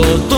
todo.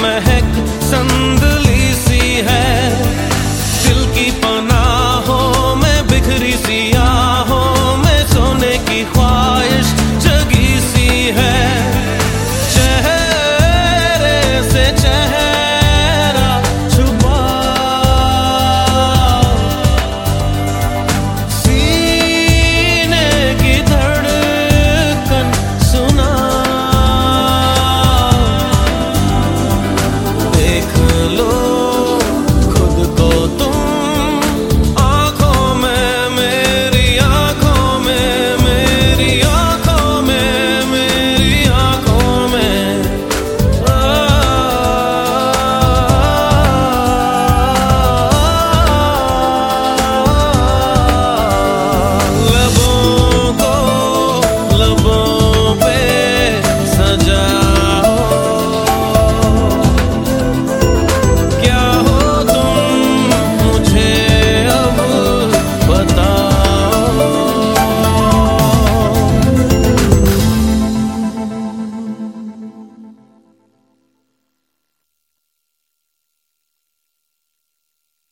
में